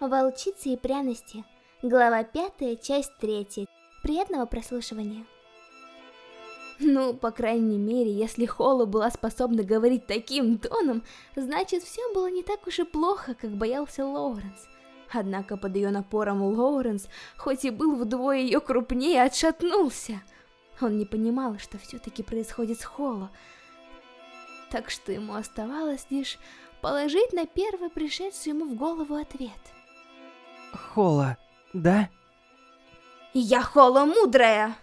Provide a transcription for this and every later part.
Волчицы и пряности. Глава 5, часть 3. Приятного прослушивания. Ну, по крайней мере, если Холла была способна говорить таким тоном, значит все было не так уж и плохо, как боялся Лоуренс. Однако под ее напором Лоуренс, хоть и был вдвое ее крупнее, отшатнулся. Он не понимал, что все-таки происходит с Холло, так что ему оставалось лишь положить на первый пришедший ему в голову ответ – Холла, да? Я Холла мудрая!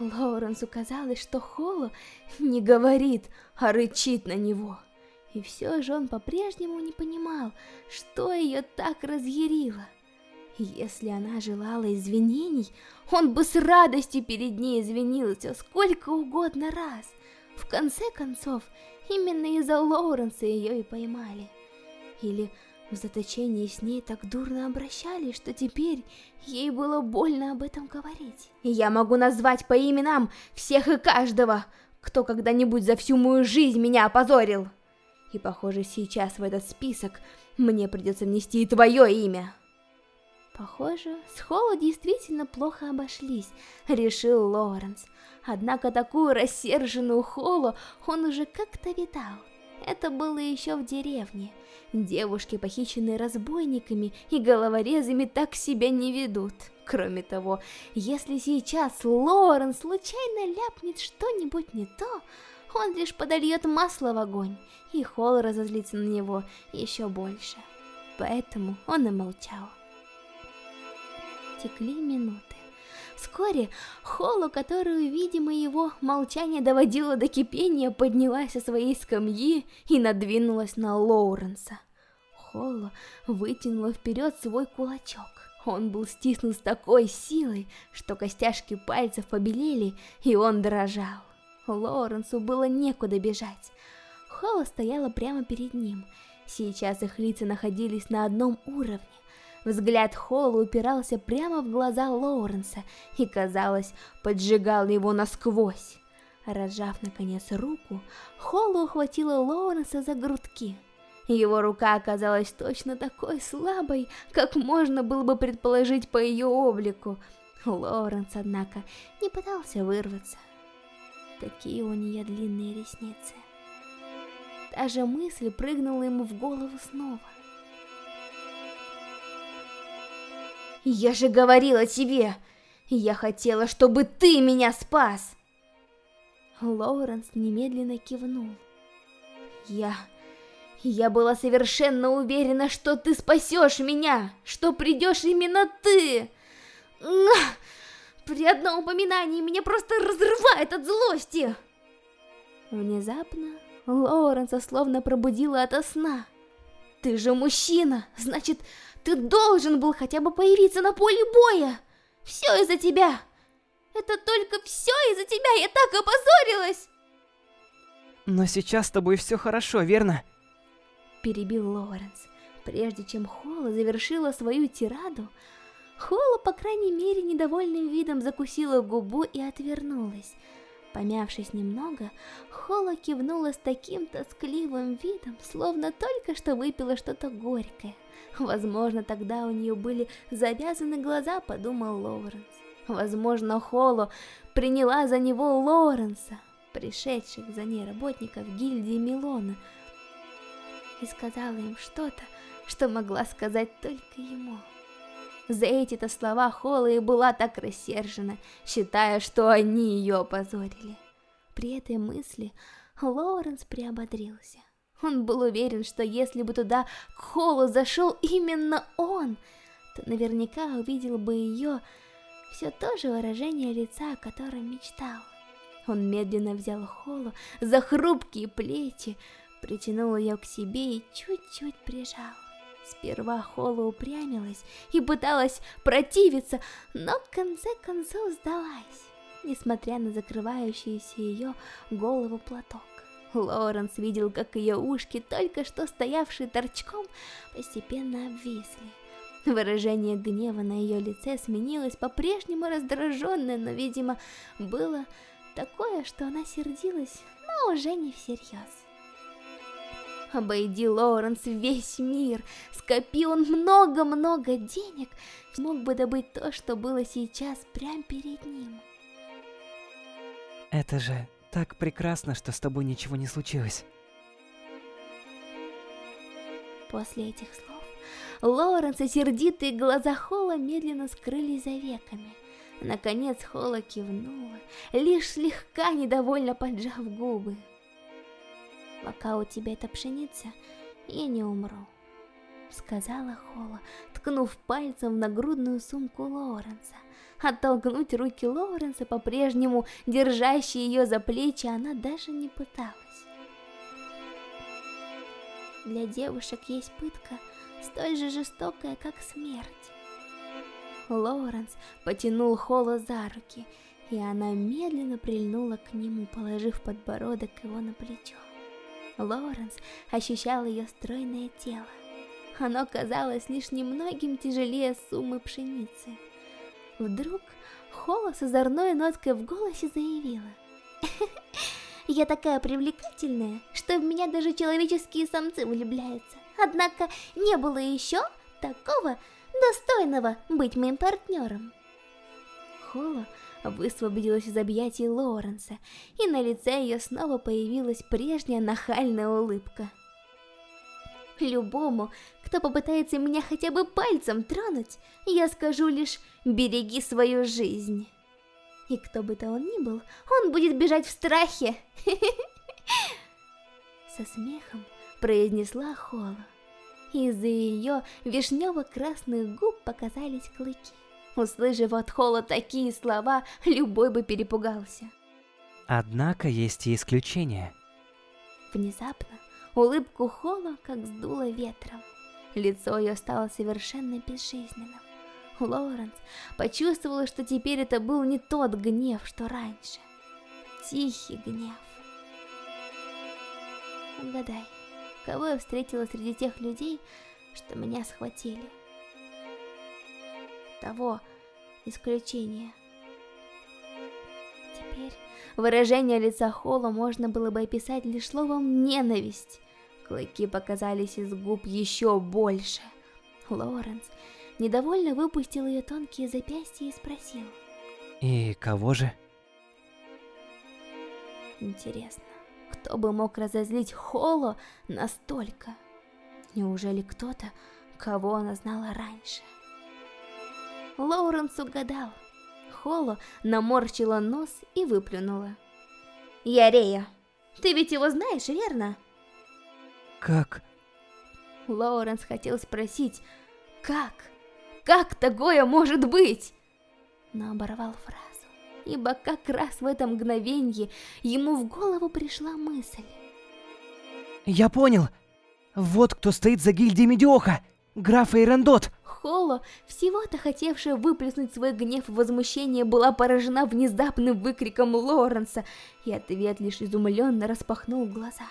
Лоуренсу казалось, что Холла не говорит, а рычит на него. И все же он по-прежнему не понимал, что ее так разъярило. Если она желала извинений, он бы с радостью перед ней извинился сколько угодно раз. В конце концов, именно из-за Лоуренса ее и поймали. Или в заточении с ней так дурно обращались, что теперь ей было больно об этом говорить. Я могу назвать по именам всех и каждого, кто когда-нибудь за всю мою жизнь меня опозорил. И похоже, сейчас в этот список мне придется внести и твое имя. Похоже, с Холла действительно плохо обошлись, решил Лоренс. Однако такую рассерженную Холлу он уже как-то видал. Это было еще в деревне. Девушки, похищенные разбойниками и головорезами, так себя не ведут. Кроме того, если сейчас Лорен случайно ляпнет что-нибудь не то, он лишь подольет масло в огонь, и Холл разозлится на него еще больше. Поэтому он и молчал. Текли минуты. Вскоре Холу, которую, видимо, его молчание доводило до кипения, поднялась со своей скамьи и надвинулась на Лоуренса. Холла вытянула вперед свой кулачок. Он был стиснут с такой силой, что костяшки пальцев побелели, и он дрожал. Лоуренсу было некуда бежать. Холла стояла прямо перед ним. Сейчас их лица находились на одном уровне. Взгляд Холла упирался прямо в глаза Лоуренса и, казалось, поджигал его насквозь. Разжав, наконец, руку, Холла ухватила Лоуренса за грудки. Его рука оказалась точно такой слабой, как можно было бы предположить по ее облику. Лоуренс, однако, не пытался вырваться. Какие у нее длинные ресницы. Та же мысль прыгнула ему в голову снова. Я же говорила тебе! Я хотела, чтобы ты меня спас!» Лоуренс немедленно кивнул. «Я... я была совершенно уверена, что ты спасешь меня, что придешь именно ты!» При одном упоминании меня просто разрывает от злости!» Внезапно Лоуренса словно пробудила ото сна. «Ты же мужчина, значит, ты должен был хотя бы появиться на поле боя! Все из-за тебя! Это только все из-за тебя, я так опозорилась!» Но сейчас с тобой все хорошо, верно? Перебил Лоуренс. Прежде чем Холла завершила свою тираду, Холла, по крайней мере, недовольным видом закусила губу и отвернулась. Помявшись немного, Холла кивнула с таким тоскливым видом, словно только что выпила что-то горькое. Возможно, тогда у нее были завязаны глаза, подумал Лоуренс. Возможно, Холло приняла за него Лоуренса, пришедших за ней работников гильдии Милона, и сказала им что-то, что могла сказать только ему. За эти-то слова Холла и была так рассержена, считая, что они ее опозорили. При этой мысли Лоуренс приободрился. Он был уверен, что если бы туда к Холлу зашел именно он, то наверняка увидел бы ее все то же выражение лица, о котором мечтал. Он медленно взял Холлу за хрупкие плечи, притянул ее к себе и чуть-чуть прижал. Сперва Холла упрямилась и пыталась противиться, но в конце концов сдалась, несмотря на закрывающийся ее голову платок. Лоренс видел, как ее ушки, только что стоявшие торчком, постепенно обвисли. Выражение гнева на ее лице сменилось по-прежнему раздраженное, но, видимо, было такое, что она сердилась, но уже не всерьез. Обойди Лоуренс весь мир, скопи он много-много денег, смог бы добыть то, что было сейчас прямо перед ним. Это же так прекрасно, что с тобой ничего не случилось. После этих слов Лоуренс и сердитые глаза Холла медленно скрылись за веками. Наконец Холла кивнула, лишь слегка недовольно поджав губы. «Пока у тебя эта пшеница, я не умру», — сказала Холла, ткнув пальцем в нагрудную сумку Лоуренса. Оттолкнуть руки Лоуренса, по-прежнему держащие ее за плечи, она даже не пыталась. Для девушек есть пытка, столь же жестокая, как смерть. Лоуренс потянул Холла за руки, и она медленно прильнула к нему, положив подбородок его на плечо. Лоуренс ощущал ее стройное тело. Оно казалось лишь немногим тяжелее суммы пшеницы. Вдруг Холла с озорной ноткой в голосе заявила. «Я такая привлекательная, что в меня даже человеческие самцы влюбляются. Однако не было еще такого достойного быть моим партнером». Холла высвободилась из объятий Лоуренса, и на лице ее снова появилась прежняя нахальная улыбка. Любому, кто попытается меня хотя бы пальцем тронуть, я скажу лишь «береги свою жизнь». И кто бы то он ни был, он будет бежать в страхе. Со смехом произнесла Холла. Из-за ее вишнево-красных губ показались клыки. Услышав от Холла такие слова, любой бы перепугался. Однако есть и исключения. Внезапно улыбку Холла как сдуло ветром. Лицо ее стало совершенно безжизненным. Лоуренс почувствовала, что теперь это был не тот гнев, что раньше. Тихий гнев. Угадай, кого я встретила среди тех людей, что меня схватили? Того исключения. Теперь выражение лица Холла можно было бы описать лишь словом «ненависть». Клыки показались из губ еще больше. Лоренс недовольно выпустил ее тонкие запястья и спросил. И кого же? Интересно, кто бы мог разозлить Холо настолько? Неужели кто-то, кого она знала раньше? Лоуренс угадал. Холо наморщила нос и выплюнула. «Я Рея. Ты ведь его знаешь, верно?» Как? Лоуренс хотел спросить, как? Как такое может быть? Но оборвал фразу, ибо как раз в это мгновенье ему в голову пришла мысль. Я понял. Вот кто стоит за гильдией Медиоха. Граф Эйрандот. Холло, всего-то хотевшая выплеснуть свой гнев и возмущение, была поражена внезапным выкриком Лоренса, и ответ лишь изумленно распахнул глаза.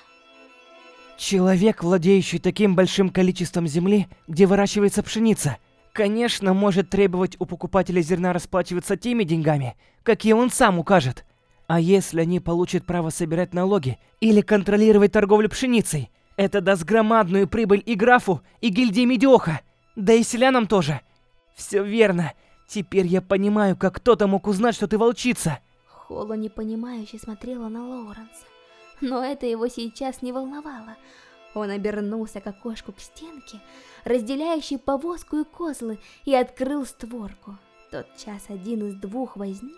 Человек, владеющий таким большим количеством земли, где выращивается пшеница, конечно, может требовать у покупателя зерна расплачиваться теми деньгами, какие он сам укажет. А если они получат право собирать налоги или контролировать торговлю пшеницей, это даст громадную прибыль и графу, и гильдии Медиоха, да и селянам тоже. Все верно. Теперь я понимаю, как кто-то мог узнать, что ты волчица. Холла непонимающе смотрела на Лоуренса но это его сейчас не волновало. Он обернулся к окошку к стенке, разделяющей повозку и козлы, и открыл створку. Тот час один из двух возниц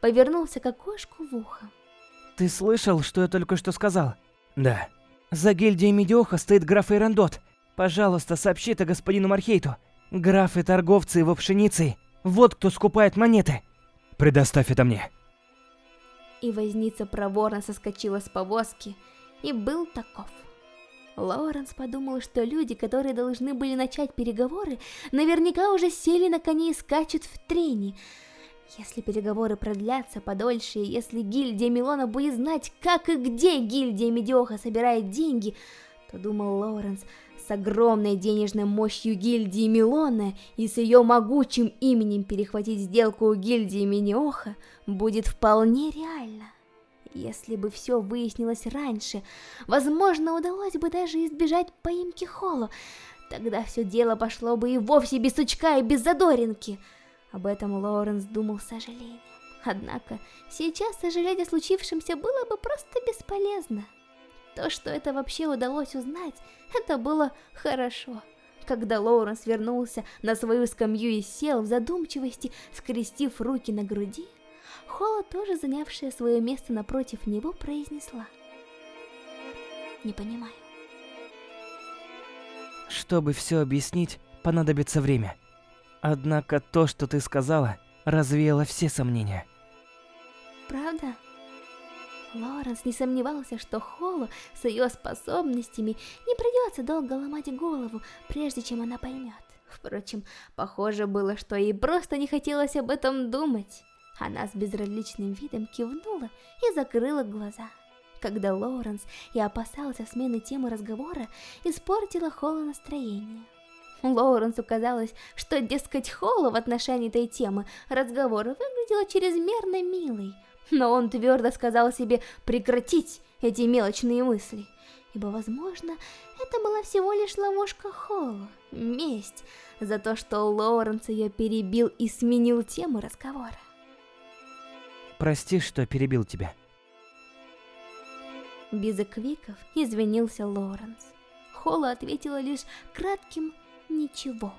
повернулся к окошку в ухо. Ты слышал, что я только что сказал? Да. За гильдией Медиоха стоит граф Ирандот. Пожалуйста, сообщи это господину Мархейту. Графы торговцы его пшеницей. Вот кто скупает монеты. Предоставь это мне и возница проворно соскочила с повозки, и был таков. Лоуренс подумал, что люди, которые должны были начать переговоры, наверняка уже сели на коне и скачут в трени. Если переговоры продлятся подольше, если гильдия Милона будет знать, как и где гильдия Медиоха собирает деньги, то, думал Лоуренс, огромной денежной мощью гильдии Милона и с ее могучим именем перехватить сделку у гильдии Миниоха будет вполне реально. Если бы все выяснилось раньше, возможно, удалось бы даже избежать поимки Холло. Тогда все дело пошло бы и вовсе без сучка и без задоринки. Об этом Лоуренс думал с сожалением. Однако, сейчас сожалеть о случившемся было бы просто бесполезно. То, что это вообще удалось узнать, это было хорошо. Когда Лоуренс вернулся на свою скамью и сел в задумчивости, скрестив руки на груди, Холла, тоже занявшая свое место напротив него, произнесла. «Не понимаю». Чтобы все объяснить, понадобится время. Однако то, что ты сказала, развеяло все сомнения. Правда? Лоренс не сомневался, что Холлу с ее способностями не придется долго ломать голову, прежде чем она поймет. Впрочем, похоже было, что ей просто не хотелось об этом думать. Она с безразличным видом кивнула и закрыла глаза. Когда Лоуренс и опасался смены темы разговора, испортила Холла настроение. Лоуренсу казалось, что, дескать, Холла в отношении этой темы разговора выглядела чрезмерно милой, но он твердо сказал себе прекратить эти мелочные мысли, ибо, возможно, это была всего лишь ловушка Холла, месть за то, что Лоуренс ее перебил и сменил тему разговора. Прости, что перебил тебя. Без эквиков извинился Лоренс. Холла ответила лишь кратким «ничего».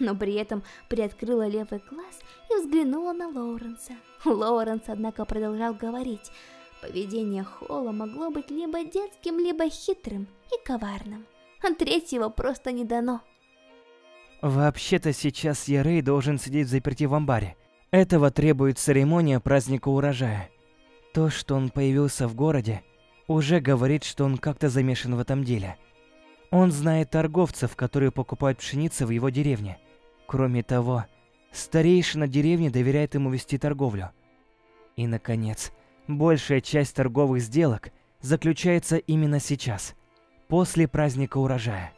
Но при этом приоткрыла левый глаз и взглянула на Лоуренса. Лоуренс, однако, продолжал говорить. Поведение Холла могло быть либо детским, либо хитрым и коварным. А третьего просто не дано. Вообще-то сейчас Ярей должен сидеть в заперти в амбаре. Этого требует церемония праздника урожая. То, что он появился в городе, уже говорит, что он как-то замешан в этом деле. Он знает торговцев, которые покупают пшеницу в его деревне. Кроме того, старейшина деревни доверяет ему вести торговлю. И, наконец, большая часть торговых сделок заключается именно сейчас, после праздника урожая.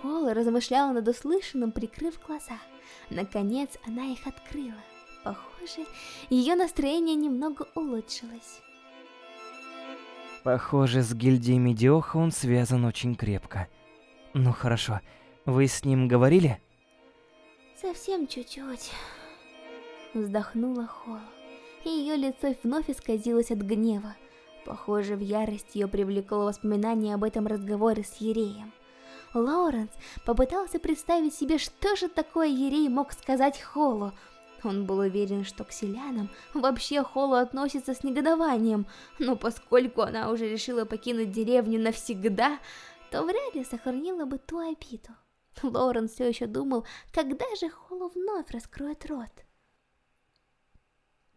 Холла размышляла над услышанным, прикрыв глаза. Наконец она их открыла. Похоже, ее настроение немного улучшилось. Похоже, с гильдией Медиоха он связан очень крепко. Ну хорошо, вы с ним говорили? Совсем чуть-чуть. Вздохнула Холл, и ее лицо вновь исказилось от гнева. Похоже, в ярость ее привлекло воспоминание об этом разговоре с Ереем. Лоуренс попытался представить себе, что же такое Ерей мог сказать Холлу. Он был уверен, что к селянам вообще Холлу относится с негодованием, но поскольку она уже решила покинуть деревню навсегда, то вряд ли сохранила бы ту обиду. Лоуренс все еще думал, когда же Холлу вновь раскроет рот.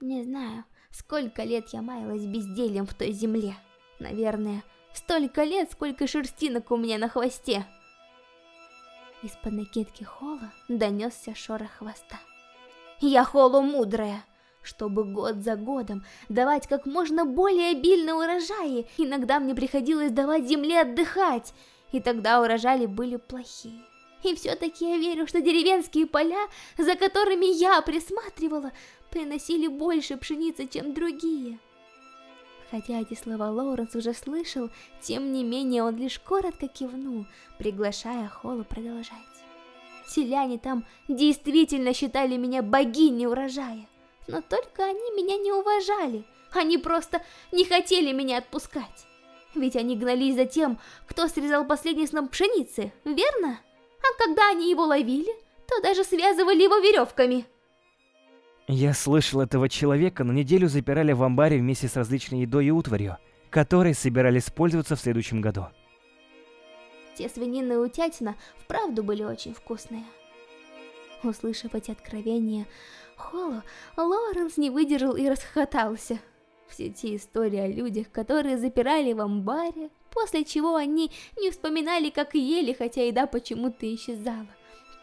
Не знаю, сколько лет я маялась бездельем в той земле. Наверное, столько лет, сколько шерстинок у меня на хвосте. Из-под накидки Холла донесся шорох хвоста. «Я Холлу мудрая!» Чтобы год за годом давать как можно более обильные урожаи, иногда мне приходилось давать земле отдыхать, и тогда урожаи были плохие. И все-таки я верю, что деревенские поля, за которыми я присматривала, приносили больше пшеницы, чем другие. Хотя эти слова Лоуренс уже слышал, тем не менее он лишь коротко кивнул, приглашая Холла продолжать. Селяне там действительно считали меня богиней урожая, но только они меня не уважали, они просто не хотели меня отпускать. Ведь они гнались за тем, кто срезал последний сном пшеницы, верно? А когда они его ловили, то даже связывали его веревками. Я слышал, этого человека на неделю запирали в амбаре вместе с различной едой и утварью, которой собирались пользоваться в следующем году. Те свинина и утятина вправду были очень вкусные. Услышав эти откровения, Холло, Лоренс не выдержал и расхохотался. Все те истории о людях, которые запирали в амбаре, после чего они не вспоминали, как ели, хотя еда почему-то исчезала.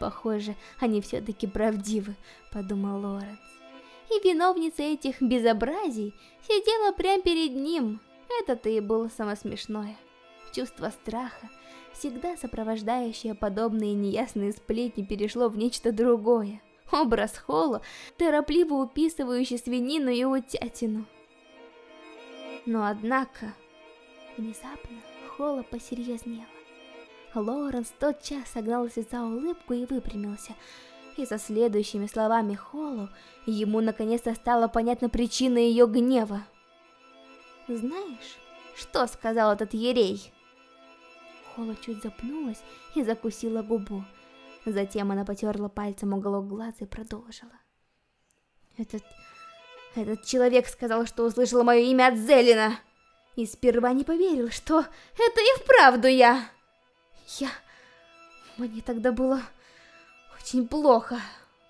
Похоже, они все-таки правдивы, подумал Лоренс и виновница этих безобразий сидела прямо перед ним. Это-то и было самое смешное. Чувство страха, всегда сопровождающее подобные неясные сплетни, перешло в нечто другое. Образ Холла, торопливо уписывающий свинину и утятину. Но однако, внезапно Холла посерьезнела. Лоуренс тотчас согнал с лица улыбку и выпрямился. И со следующими словами Холлу ему наконец-то стала понятна причина ее гнева. «Знаешь, что сказал этот ерей?» Холла чуть запнулась и закусила губу. Затем она потерла пальцем уголок глаза и продолжила. «Этот... этот человек сказал, что услышал мое имя от Зелина!» И сперва не поверил, что это и вправду я. Я... Мне тогда было очень плохо.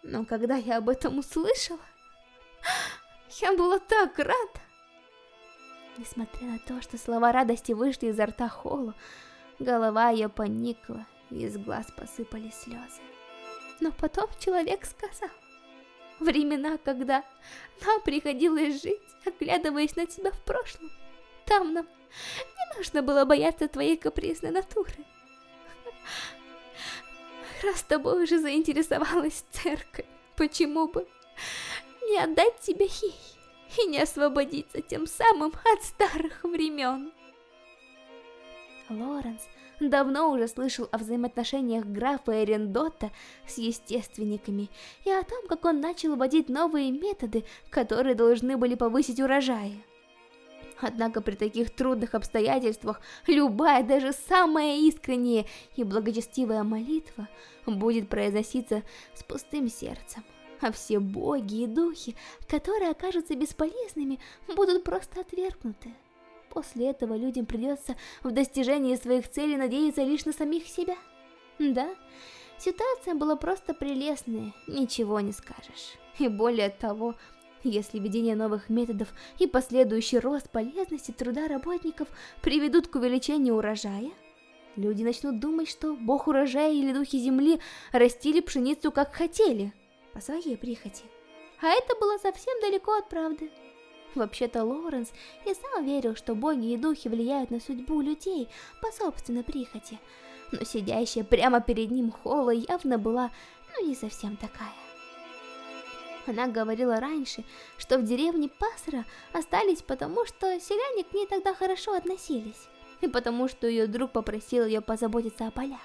Но когда я об этом услышала, я была так рад. Несмотря на то, что слова радости вышли изо рта Холу, голова ее поникла, и из глаз посыпались слезы. Но потом человек сказал, времена, когда нам приходилось жить, оглядываясь на тебя в прошлом, там нам не нужно было бояться твоей капризной натуры. Раз тобой уже заинтересовалась церковь, почему бы не отдать тебе ей и не освободиться тем самым от старых времен? Лоренс давно уже слышал о взаимоотношениях графа Эрендота с естественниками и о том, как он начал вводить новые методы, которые должны были повысить урожаи. Однако при таких трудных обстоятельствах любая, даже самая искренняя и благочестивая молитва будет произноситься с пустым сердцем. А все боги и духи, которые окажутся бесполезными, будут просто отвергнуты. После этого людям придется в достижении своих целей надеяться лишь на самих себя. Да, ситуация была просто прелестная, ничего не скажешь. И более того, если введение новых методов и последующий рост полезности труда работников приведут к увеличению урожая, люди начнут думать, что бог урожая или духи земли растили пшеницу как хотели, по своей прихоти. А это было совсем далеко от правды. Вообще-то Лоуренс и сам верил, что боги и духи влияют на судьбу людей по собственной прихоти, но сидящая прямо перед ним Холла явно была, ну, не совсем такая. Она говорила раньше, что в деревне Пасра остались потому, что селяне к ней тогда хорошо относились, и потому что ее друг попросил ее позаботиться о полях.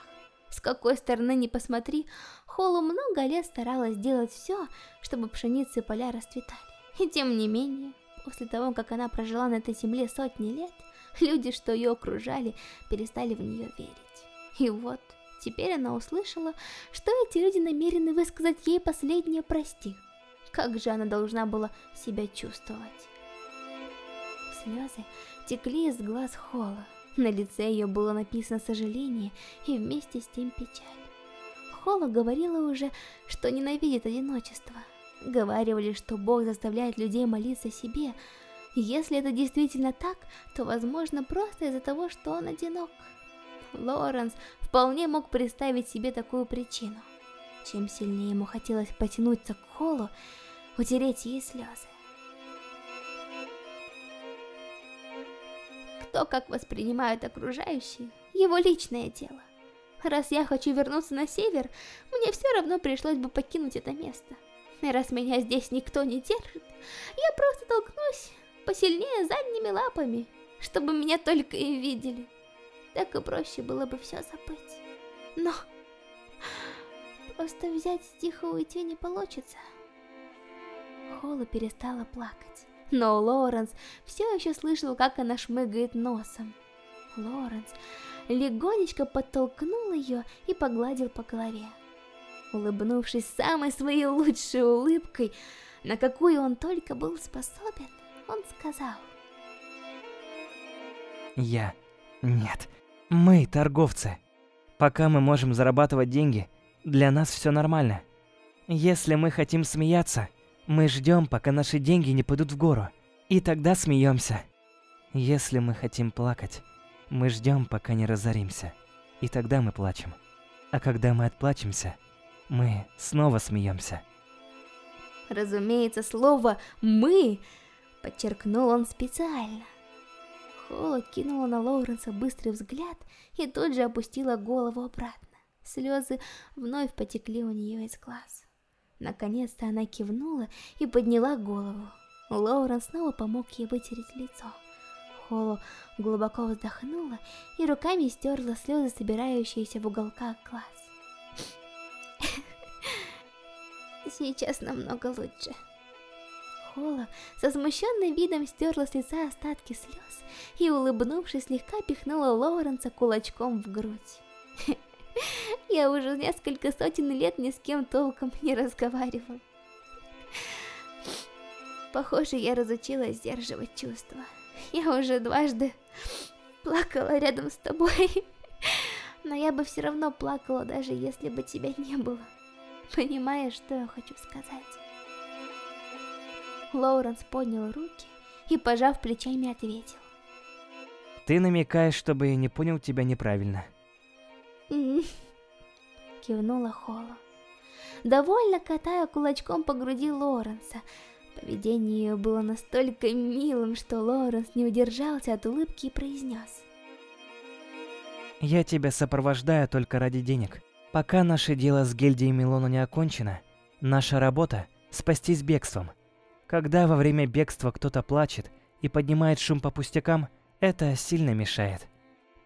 С какой стороны ни посмотри, Холу много лет старалась сделать все, чтобы пшеницы и поля расцветали. И тем не менее, после того, как она прожила на этой земле сотни лет, люди, что ее окружали, перестали в нее верить. И вот, теперь она услышала, что эти люди намерены высказать ей последнее «прости». Как же она должна была себя чувствовать? Слезы текли из глаз Холла. На лице ее было написано сожаление и вместе с тем печаль. Холла говорила уже, что ненавидит одиночество. Говаривали, что Бог заставляет людей молиться себе. Если это действительно так, то возможно просто из-за того, что он одинок. Лоренс вполне мог представить себе такую причину. Чем сильнее ему хотелось потянуться к Холлу, утереть ей слезы. Кто как воспринимают окружающие, его личное дело. Раз я хочу вернуться на север, мне все равно пришлось бы покинуть это место. И раз меня здесь никто не держит, я просто толкнусь посильнее задними лапами, чтобы меня только и видели. Так и проще было бы все забыть. Но просто взять тихо уйти не получится. Холла перестала плакать. Но Лоренс все еще слышал, как она шмыгает носом. Лоренс легонечко подтолкнул ее и погладил по голове. Улыбнувшись самой своей лучшей улыбкой, на какую он только был способен, он сказал. Я... Нет. Мы торговцы. Пока мы можем зарабатывать деньги, для нас все нормально. Если мы хотим смеяться, мы ждем, пока наши деньги не пойдут в гору, и тогда смеемся. Если мы хотим плакать, мы ждем, пока не разоримся, и тогда мы плачем. А когда мы отплачемся, мы снова смеемся. Разумеется, слово «мы» подчеркнул он специально. Холла кинула на Лоуренса быстрый взгляд и тут же опустила голову обратно. Слезы вновь потекли у нее из глаз. Наконец-то она кивнула и подняла голову. Лоурен снова помог ей вытереть лицо. Холо глубоко вздохнула и руками стерла слезы, собирающиеся в уголках глаз. Сейчас намного лучше. Холо со смущенным видом стерла с лица остатки слез и, улыбнувшись, слегка пихнула Лоуренса кулачком в грудь. Я уже несколько сотен лет ни с кем толком не разговаривал. Похоже, я разучилась сдерживать чувства. Я уже дважды плакала рядом с тобой. Но я бы все равно плакала, даже если бы тебя не было. Понимаешь, что я хочу сказать? Лоуренс поднял руки и, пожав плечами, ответил. Ты намекаешь, чтобы я не понял тебя неправильно. Кивнула Холла. Довольно катая кулачком по груди Лоренса. Поведение ее было настолько милым, что Лоренс не удержался от улыбки и произнес. Я тебя сопровождаю только ради денег. Пока наше дело с гильдией Милона не окончено, наша работа – спастись бегством. Когда во время бегства кто-то плачет и поднимает шум по пустякам, это сильно мешает.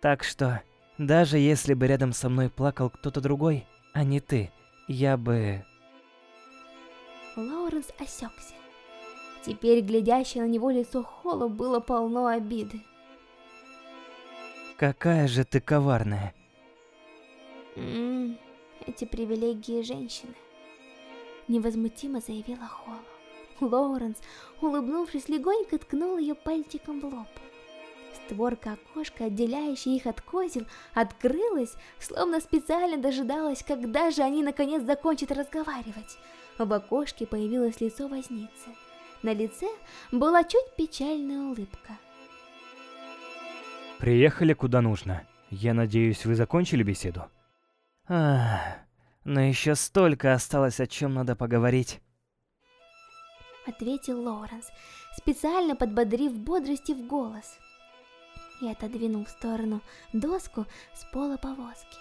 Так что, даже если бы рядом со мной плакал кто-то другой, а не ты, я бы... Лоуренс осекся. Теперь глядящее на него лицо Холла было полно обиды. Какая же ты коварная. Ммм, эти привилегии женщины. Невозмутимо заявила Холла. Лоуренс, улыбнувшись, легонько ткнул ее пальчиком в лоб. Створка окошка, отделяющая их от козел, открылась, словно специально дожидалась, когда же они наконец закончат разговаривать. В окошке появилось лицо возницы. На лице была чуть печальная улыбка. Приехали куда нужно. Я надеюсь, вы закончили беседу? Ах, но еще столько осталось, о чем надо поговорить. Ответил Лоуренс, специально подбодрив бодрости в голос и отодвинул в сторону доску с пола повозки.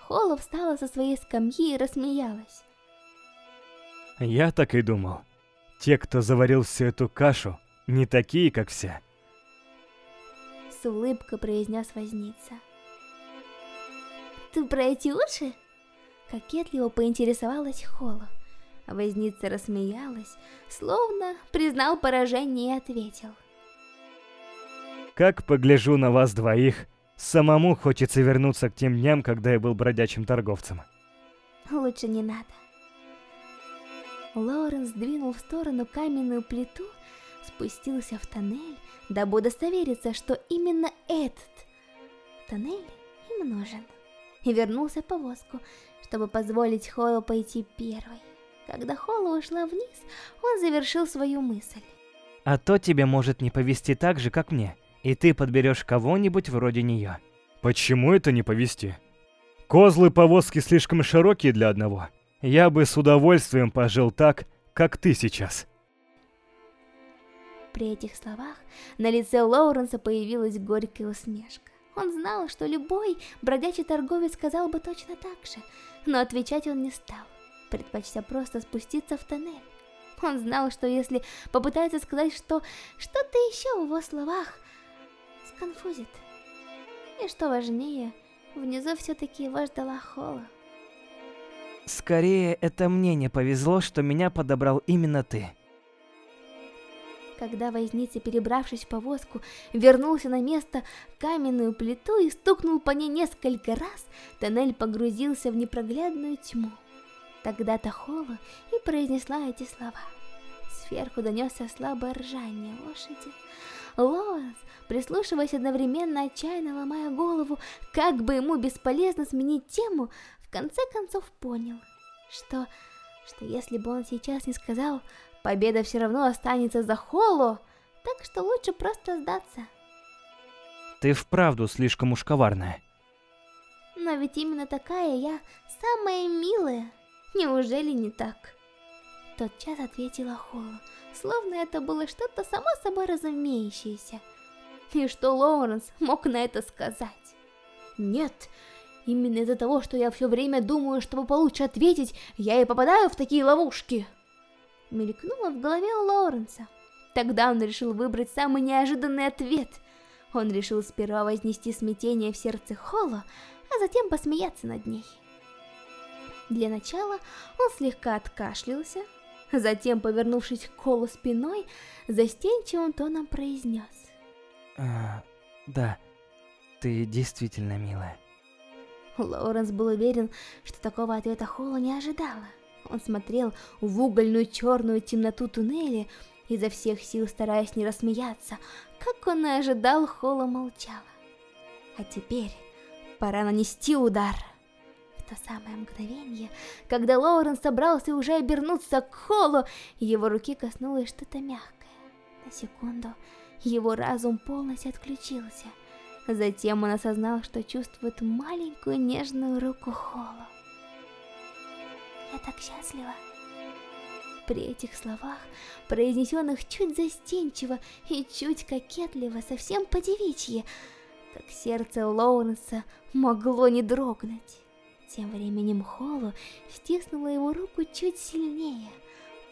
Холла встала со своей скамьи и рассмеялась. Я так и думал. Те, кто заварил всю эту кашу, не такие, как все. С улыбкой произнес возница. Ты про эти уши? Кокетливо поинтересовалась Холла. Возница рассмеялась, словно признал поражение и ответил. Как погляжу на вас двоих, самому хочется вернуться к тем дням, когда я был бродячим торговцем. Лучше не надо. Лоренс двинул в сторону каменную плиту, спустился в тоннель, дабы удостовериться, что именно этот тоннель им нужен, и вернулся в повозку, чтобы позволить Холлу пойти первой. Когда Холла ушла вниз, он завершил свою мысль. А то тебе может не повести так же, как мне и ты подберешь кого-нибудь вроде нее. Почему это не повести? Козлы повозки слишком широкие для одного. Я бы с удовольствием пожил так, как ты сейчас. При этих словах на лице Лоуренса появилась горькая усмешка. Он знал, что любой бродячий торговец сказал бы точно так же, но отвечать он не стал, предпочтя просто спуститься в тоннель. Он знал, что если попытается сказать, что что-то еще в его словах сконфузит. И что важнее, внизу все-таки его ждала Холла. Скорее, это мне не повезло, что меня подобрал именно ты. Когда возница, перебравшись в повозку, вернулся на место каменную плиту и стукнул по ней несколько раз, тоннель погрузился в непроглядную тьму. Тогда-то Холла и произнесла эти слова. Сверху донесся слабое ржание лошади. Лоас, прислушиваясь одновременно, отчаянно ломая голову, как бы ему бесполезно сменить тему, в конце концов понял, что, что если бы он сейчас не сказал, победа все равно останется за Холло, так что лучше просто сдаться. Ты вправду слишком уж коварная. Но ведь именно такая я самая милая. Неужели не так? Тотчас ответила Холло словно это было что-то само собой разумеющееся. И что Лоуренс мог на это сказать? Нет, именно из-за того, что я все время думаю, чтобы получше ответить, я и попадаю в такие ловушки. Мелькнуло в голове у Лоуренса. Тогда он решил выбрать самый неожиданный ответ. Он решил сперва вознести смятение в сердце Холло, а затем посмеяться над ней. Для начала он слегка откашлялся, затем, повернувшись к Холлу спиной, застенчивым тоном произнес. А, да, ты действительно милая. Лоуренс был уверен, что такого ответа Холла не ожидала. Он смотрел в угольную черную темноту туннеля, изо всех сил стараясь не рассмеяться. Как он и ожидал, Холла молчала. А теперь пора нанести удар. То самое мгновение, когда Лоуренс собрался уже обернуться к Холлу, его руки коснулось что-то мягкое. На секунду его разум полностью отключился. Затем он осознал, что чувствует маленькую нежную руку Холла. Я так счастлива. При этих словах, произнесенных чуть застенчиво и чуть кокетливо, совсем по-девичьи, как сердце Лоуренса могло не дрогнуть. Тем временем Холлу стиснула его руку чуть сильнее.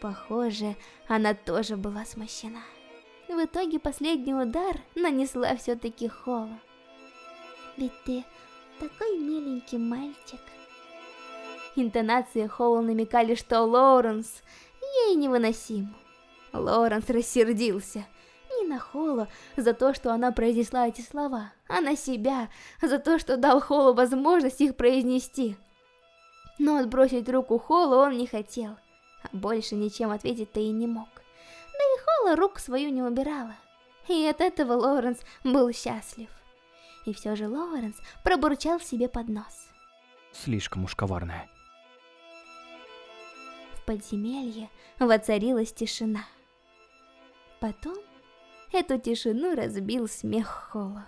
Похоже, она тоже была смущена. В итоге последний удар нанесла все-таки Холла. Ведь ты такой миленький мальчик. Интонации Холла намекали, что Лоуренс ей невыносим. Лоуренс рассердился. Не на Холла за то, что она произнесла эти слова, а на себя за то, что дал Холлу возможность их произнести. Но отбросить руку Холлу он не хотел, а больше ничем ответить-то и не мог. Да и Холла руку свою не убирала. И от этого Лоуренс был счастлив. И все же Лоуренс пробурчал себе под нос. Слишком уж коварная. В подземелье воцарилась тишина. Потом эту тишину разбил смех Холла.